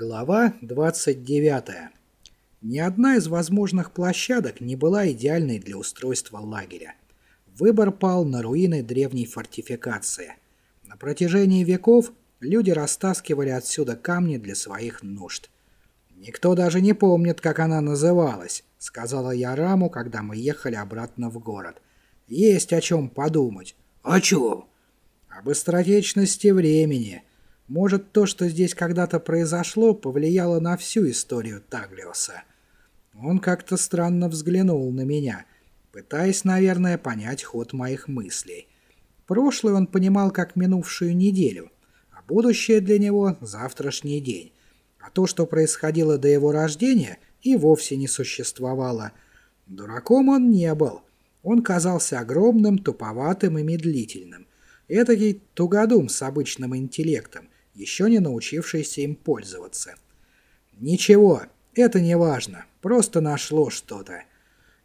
Глава 29. Ни одна из возможных площадок не была идеальной для устройства лагеря. Выбор пал на руины древней фортификации. На протяжении веков люди растаскивали отсюда камни для своих нужд. «Никто даже не помнит, как она называлась», — сказала я Раму, когда мы ехали обратно в город. «Есть о чем подумать». «О чем?» «Об быстротечности времени». Может, то, что здесь когда-то произошло, повлияло на всю историю Таглиоса. Он как-то странно взглянул на меня, пытаясь, наверное, понять ход моих мыслей. Прошлое он понимал как минувшую неделю, а будущее для него — завтрашний день. А то, что происходило до его рождения, и вовсе не существовало. Дураком он не был. Он казался огромным, туповатым и медлительным. Этакий тугодум с обычным интеллектом — еще не научившийся им пользоваться. Ничего, это не важно, просто нашло что-то.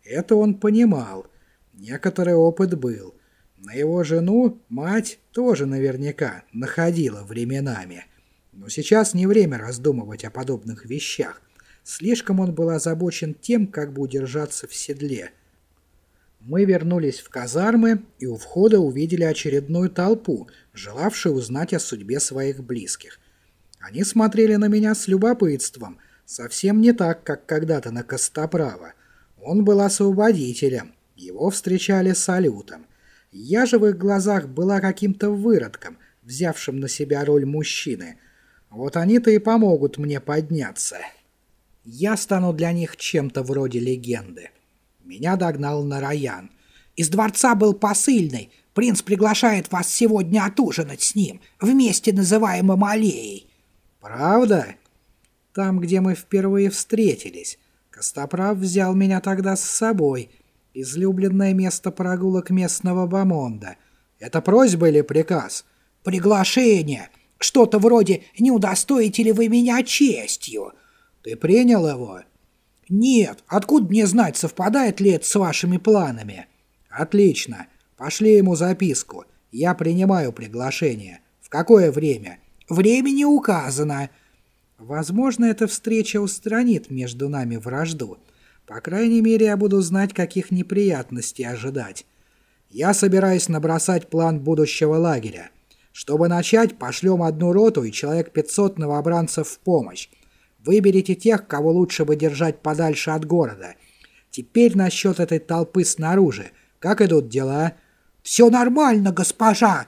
Это он понимал. Некоторый опыт был. На его жену мать тоже наверняка находила временами. Но сейчас не время раздумывать о подобных вещах. Слишком он был озабочен тем, как бы удержаться в седле – мы вернулись в казармы и у входа увидели очередную толпу, желавшую узнать о судьбе своих близких. Они смотрели на меня с любопытством, совсем не так, как когда-то на Костоправа. Он был освободителем, его встречали салютом. Я же в их глазах была каким-то выродком, взявшим на себя роль мужчины. Вот они-то и помогут мне подняться. Я стану для них чем-то вроде легенды. Меня догнал Нараян. «Из дворца был посыльный. Принц приглашает вас сегодня отужинать с ним, вместе называемым аллеей». «Правда?» «Там, где мы впервые встретились. Костоправ взял меня тогда с собой. Излюбленное место прогулок местного бомонда. Это просьба или приказ?» «Приглашение. Что-то вроде «не удостоите ли вы меня честью?» «Ты принял его?» «Нет, откуда мне знать, совпадает ли это с вашими планами?» «Отлично. Пошли ему записку. Я принимаю приглашение. В какое время?» «Время не указано». «Возможно, эта встреча устранит между нами вражду. По крайней мере, я буду знать, каких неприятностей ожидать. Я собираюсь набросать план будущего лагеря. Чтобы начать, пошлем одну роту и человек 500 новобранцев в помощь. Выберите тех, кого лучше бы держать подальше от города. Теперь насчет этой толпы снаружи. Как идут дела? Все нормально, госпожа.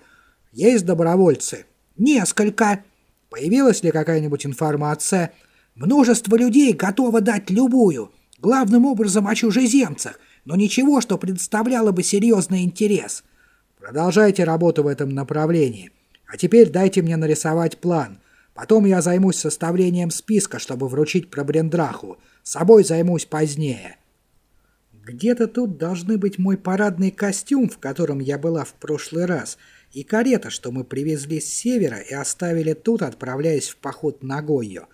Есть добровольцы? Несколько. Появилась ли какая-нибудь информация? Множество людей готово дать любую. Главным образом о чужеземцах, но ничего, что представляло бы серьезный интерес. Продолжайте работу в этом направлении. А теперь дайте мне нарисовать план. Потом я займусь составлением списка, чтобы вручить Пробрендраху. Собой займусь позднее. Где-то тут должны быть мой парадный костюм, в котором я была в прошлый раз, и карета, что мы привезли с севера и оставили тут, отправляясь в поход на Гойо.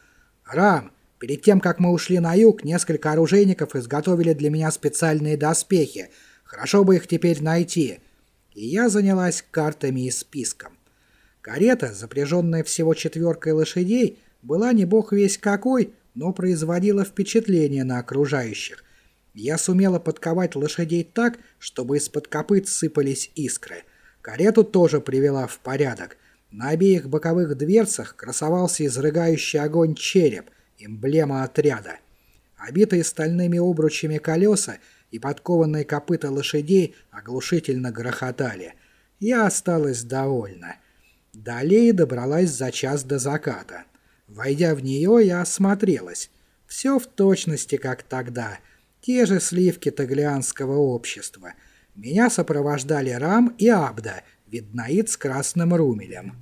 Рам, перед тем, как мы ушли на юг, несколько оружейников изготовили для меня специальные доспехи. Хорошо бы их теперь найти. И я занялась картами и списком. Карета, запряженная всего четверкой лошадей, была не бог весь какой, но производила впечатление на окружающих. Я сумела подковать лошадей так, чтобы из-под копыт сыпались искры. Карету тоже привела в порядок. На обеих боковых дверцах красовался изрыгающий огонь череп, эмблема отряда. Обитые стальными обручами колеса и подкованные копыта лошадей оглушительно грохотали. Я осталась довольна. Далее добралась за час до заката. Войдя в нее, я осмотрелась. Все в точности, как тогда. Те же сливки таглианского общества. Меня сопровождали Рам и Абда, виднаид с красным румелем.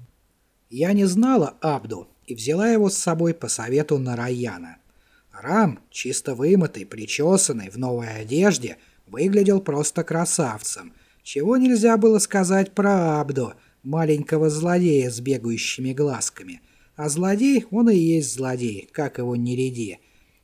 Я не знала Абду и взяла его с собой по совету Нараяна. Рам, чисто вымытый, причесанный, в новой одежде, выглядел просто красавцем. Чего нельзя было сказать про Абду – маленького злодея с бегающими глазками. А злодей, он и есть злодей, как его не ряди.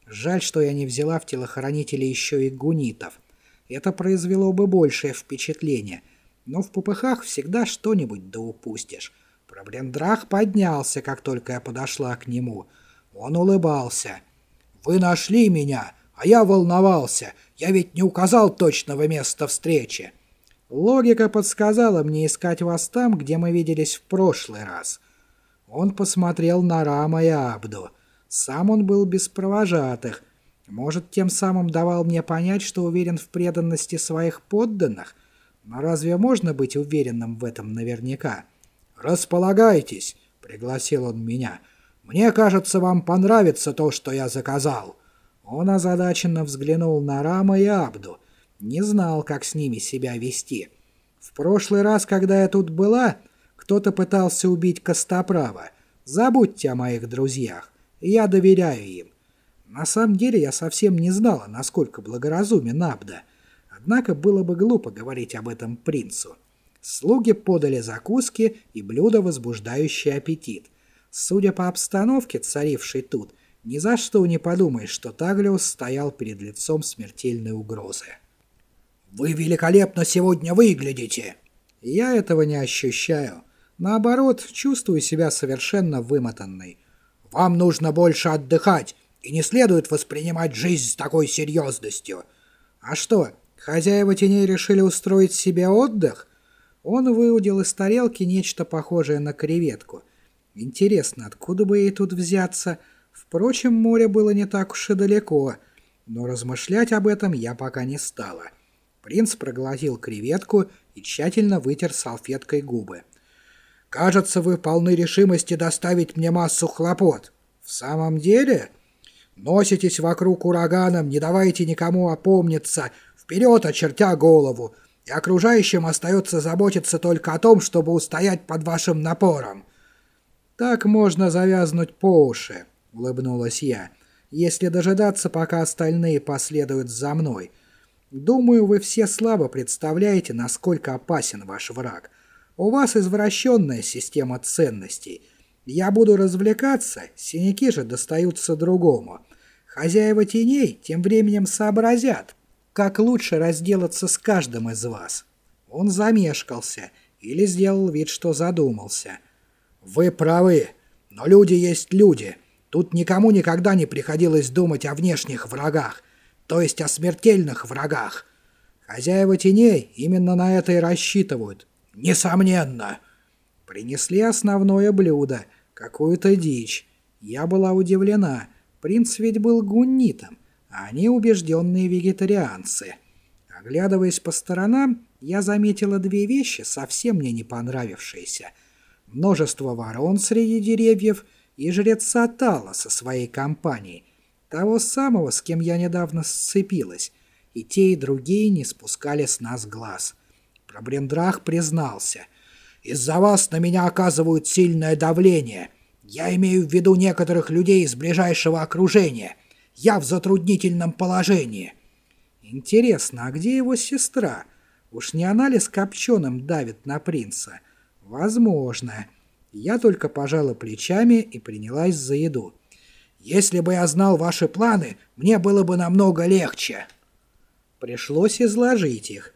Жаль, что я не взяла в телохранители еще и гунитов. Это произвело бы большее впечатление. Но в попыхах всегда что-нибудь да упустишь. Проблемдрах поднялся, как только я подошла к нему. Он улыбался. «Вы нашли меня, а я волновался. Я ведь не указал точного места встречи». Логика подсказала мне искать вас там, где мы виделись в прошлый раз. Он посмотрел на Рама и Абду. Сам он был без провожатых. Может, тем самым давал мне понять, что уверен в преданности своих подданных? Но разве можно быть уверенным в этом наверняка? «Располагайтесь», — пригласил он меня. «Мне кажется, вам понравится то, что я заказал». Он озадаченно взглянул на Рама и Абду. Не знал, как с ними себя вести. В прошлый раз, когда я тут была, кто-то пытался убить Костоправа. Забудьте о моих друзьях. Я доверяю им. На самом деле я совсем не знала, насколько благоразумен Абда. Однако было бы глупо говорить об этом принцу. Слуги подали закуски и блюда, возбуждающие аппетит. Судя по обстановке, царившей тут, ни за что не подумаешь, что Таглиус стоял перед лицом смертельной угрозы. «Вы великолепно сегодня выглядите!» Я этого не ощущаю. Наоборот, чувствую себя совершенно вымотанной. «Вам нужно больше отдыхать, и не следует воспринимать жизнь с такой серьезностью». «А что, хозяева теней решили устроить себе отдых?» Он выудил из тарелки нечто похожее на креветку. Интересно, откуда бы ей тут взяться? Впрочем, море было не так уж и далеко, но размышлять об этом я пока не стала. Принц проглотил креветку и тщательно вытер салфеткой губы. «Кажется, вы полны решимости доставить мне массу хлопот. В самом деле? Носитесь вокруг ураганом, не давайте никому опомниться, вперед, очертя голову и окружающим остается заботиться только о том, чтобы устоять под вашим напором. «Так можно завязнуть по уши», — улыбнулась я, «если дожидаться, пока остальные последуют за мной. Думаю, вы все слабо представляете, насколько опасен ваш враг. У вас извращенная система ценностей. Я буду развлекаться, синяки же достаются другому. Хозяева теней тем временем сообразят, как лучше разделаться с каждым из вас. Он замешкался или сделал вид, что задумался. Вы правы, но люди есть люди. Тут никому никогда не приходилось думать о внешних врагах, то есть о смертельных врагах. Хозяева теней именно на это и рассчитывают. Несомненно. Принесли основное блюдо, какую-то дичь. Я была удивлена. Принц ведь был гуннитом они убежденные вегетарианцы. Оглядываясь по сторонам, я заметила две вещи, совсем мне не понравившиеся. Множество ворон среди деревьев и жреца Тала со своей компанией, того самого, с кем я недавно сцепилась, и те и другие не спускали с нас глаз. Пробрендрах признался. «Из-за вас на меня оказывают сильное давление. Я имею в виду некоторых людей из ближайшего окружения». Я в затруднительном положении. Интересно, а где его сестра? Уж не она ли с копченым давит на принца? Возможно. Я только пожала плечами и принялась за еду. Если бы я знал ваши планы, мне было бы намного легче. Пришлось изложить их.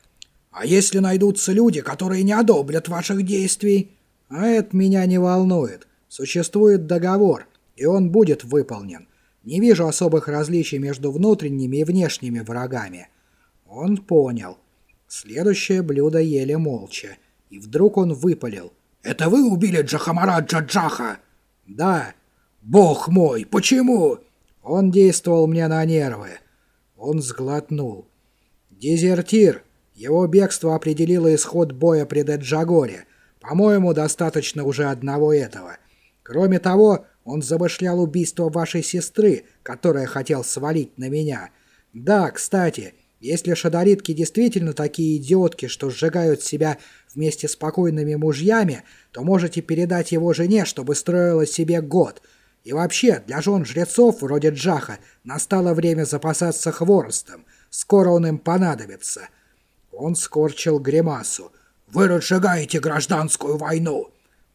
А если найдутся люди, которые не одобрят ваших действий? А это меня не волнует. Существует договор, и он будет выполнен. Не вижу особых различий между внутренними и внешними врагами. Он понял. Следующее блюдо ели молча. И вдруг он выпалил. «Это вы убили Джахамара Джаджаха?» «Да». «Бог мой, почему?» Он действовал мне на нервы. Он сглотнул. «Дезертир. Его бегство определило исход боя при Деджагоре. По-моему, достаточно уже одного этого. Кроме того, он замышлял убийство вашей сестры, которая хотел свалить на меня. Да, кстати, если шадаритки действительно такие идиотки, что сжигают себя вместе с покойными мужьями, то можете передать его жене, чтобы строила себе год. И вообще, для жен жрецов вроде Джаха настало время запасаться хворостом. Скоро он им понадобится. Он скорчил гримасу. «Вы разжигаете гражданскую войну!»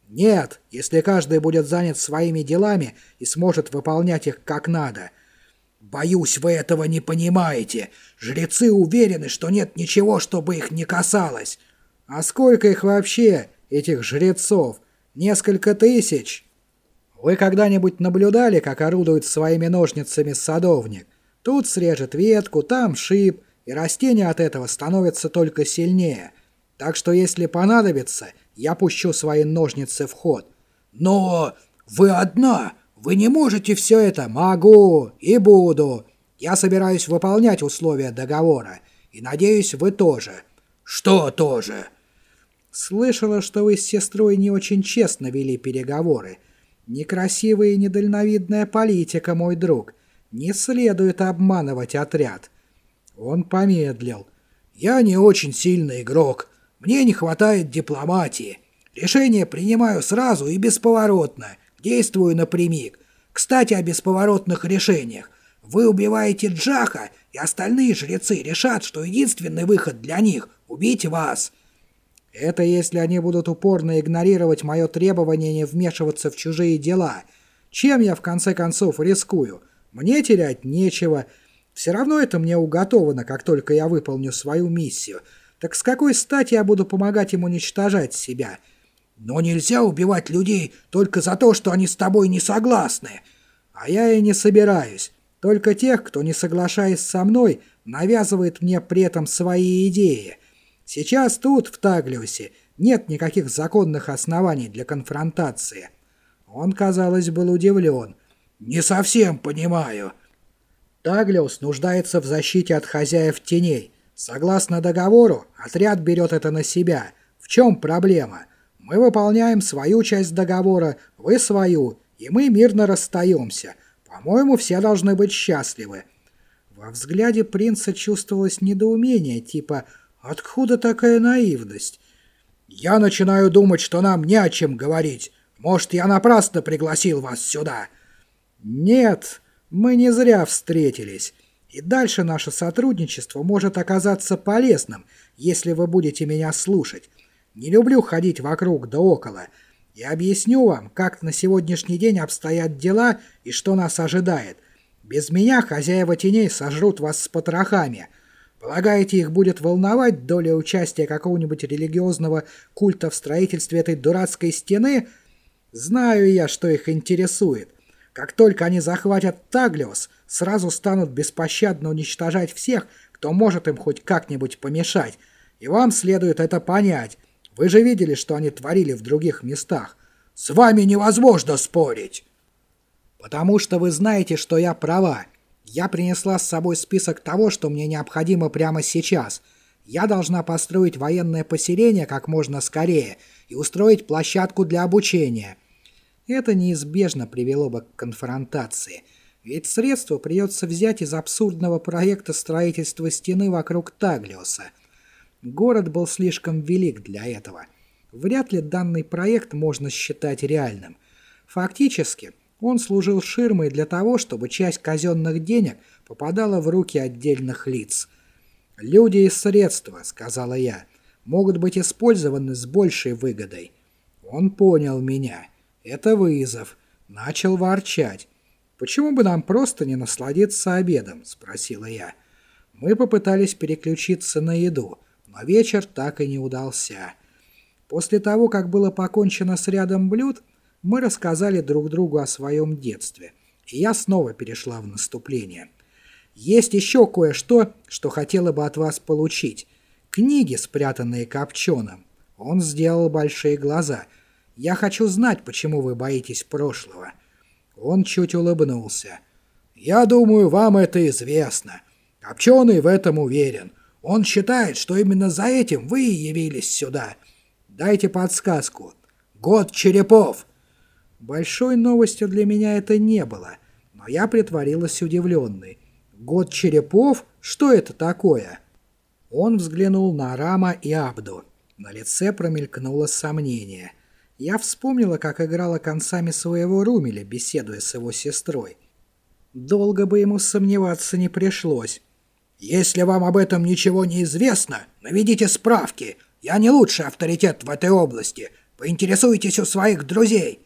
Нет, если каждый будет занят своими делами и сможет выполнять их как надо. Боюсь, вы этого не понимаете. Жрецы уверены, что нет ничего, чтобы их не касалось. А сколько их вообще, этих жрецов? Несколько тысяч? Вы когда-нибудь наблюдали, как орудует своими ножницами садовник? Тут срежет ветку, там шип, и растение от этого становится только сильнее. Так что если понадобится, я пущу свои ножницы в ход. Но вы одна, вы не можете все это. Могу и буду. Я собираюсь выполнять условия договора, и надеюсь, вы тоже. Что тоже? Слышала, что вы с сестрой не очень честно вели переговоры. Некрасивая и недальновидная политика, мой друг. Не следует обманывать отряд. Он помедлил. Я не очень сильный игрок. Мне не хватает дипломатии. Решение принимаю сразу и бесповоротно. Действую напрямик. Кстати, о бесповоротных решениях. Вы убиваете Джаха, и остальные жрецы решат, что единственный выход для них — убить вас. Это если они будут упорно игнорировать мое требование не вмешиваться в чужие дела. Чем я в конце концов рискую? Мне терять нечего. Все равно это мне уготовано, как только я выполню свою миссию. Так с какой стати я буду помогать им уничтожать себя? Но нельзя убивать людей только за то, что они с тобой не согласны. А я и не собираюсь. Только тех, кто, не соглашаясь со мной, навязывает мне при этом свои идеи. Сейчас тут, в Таглиусе, нет никаких законных оснований для конфронтации. Он, казалось, был удивлен. «Не совсем понимаю». Таглиус нуждается в защите от хозяев теней. Согласно договору, отряд берет это на себя. В чем проблема? Мы выполняем свою часть договора, вы свою, и мы мирно расстаемся. По-моему, все должны быть счастливы». Во взгляде принца чувствовалось недоумение, типа «Откуда такая наивность?» «Я начинаю думать, что нам не о чем говорить. Может, я напрасно пригласил вас сюда?» «Нет, мы не зря встретились. И дальше наше сотрудничество может оказаться полезным, если вы будете меня слушать. Не люблю ходить вокруг да около. Я объясню вам, как на сегодняшний день обстоят дела и что нас ожидает. Без меня хозяева теней сожрут вас с потрохами. Полагаете, их будет волновать доля участия какого-нибудь религиозного культа в строительстве этой дурацкой стены? Знаю я, что их интересует. Как только они захватят Таглиос, сразу станут беспощадно уничтожать всех, кто может им хоть как-нибудь помешать. И вам следует это понять. Вы же видели, что они творили в других местах. С вами невозможно спорить. Потому что вы знаете, что я права. Я принесла с собой список того, что мне необходимо прямо сейчас. Я должна построить военное поселение как можно скорее и устроить площадку для обучения. Это неизбежно привело бы к конфронтации. Ведь средства придется взять из абсурдного проекта строительства стены вокруг Таглиоса – Город был слишком велик для этого. Вряд ли данный проект можно считать реальным. Фактически, он служил ширмой для того, чтобы часть казенных денег попадала в руки отдельных лиц. «Люди и средства», — сказала я, — «могут быть использованы с большей выгодой». Он понял меня. Это вызов. Начал ворчать. «Почему бы нам просто не насладиться обедом?» — спросила я. Мы попытались переключиться на еду но вечер так и не удался. После того, как было покончено с рядом блюд, мы рассказали друг другу о своем детстве, и я снова перешла в наступление. Есть еще кое-что, что хотела бы от вас получить. Книги, спрятанные Копченым. Он сделал большие глаза. Я хочу знать, почему вы боитесь прошлого. Он чуть улыбнулся. Я думаю, вам это известно. Копченый в этом уверен. Он считает, что именно за этим вы и явились сюда. Дайте подсказку. Год черепов. Большой новостью для меня это не было, но я притворилась удивленной. Год черепов? Что это такое? Он взглянул на Рама и Абду. На лице промелькнуло сомнение. Я вспомнила, как играла концами своего румеля, беседуя с его сестрой. Долго бы ему сомневаться не пришлось. Если вам об этом ничего не известно, наведите справки. Я не лучший авторитет в этой области. Поинтересуйтесь у своих друзей.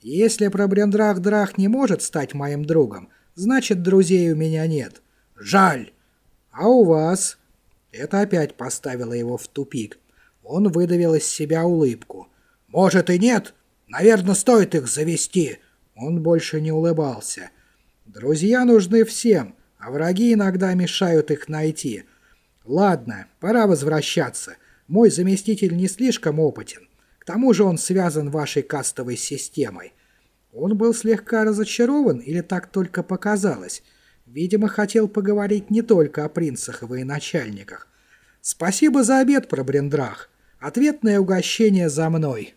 Если Пробрендрах-Драх не может стать моим другом, значит, друзей у меня нет. Жаль. А у вас? Это опять поставило его в тупик. Он выдавил из себя улыбку. Может и нет. Наверное, стоит их завести. Он больше не улыбался. «Друзья нужны всем, а враги иногда мешают их найти. Ладно, пора возвращаться. Мой заместитель не слишком опытен. Тому же он связан вашей кастовой системой. Он был слегка разочарован или так только показалось? Видимо, хотел поговорить не только о принцах и военачальниках. Спасибо за обед, пробрендрах. Ответное угощение за мной.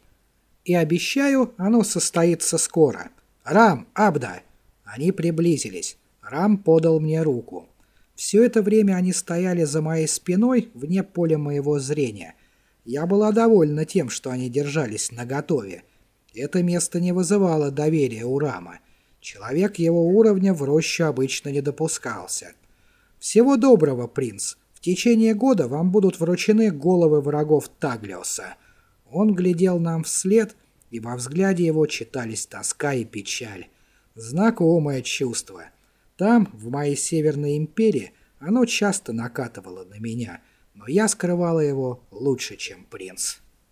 И обещаю, оно состоится скоро. Рам, Абда. Они приблизились. Рам подал мне руку. Все это время они стояли за моей спиной, вне поля моего зрения. Я была довольна тем, что они держались наготове. Это место не вызывало доверия у Рама. Человек его уровня в рощу обычно не допускался. «Всего доброго, принц. В течение года вам будут вручены головы врагов Таглиоса». Он глядел нам вслед, и во взгляде его читались тоска и печаль. Знакомое чувство. Там, в моей Северной Империи, оно часто накатывало на меня, но я скрывала его лучше, чем принц.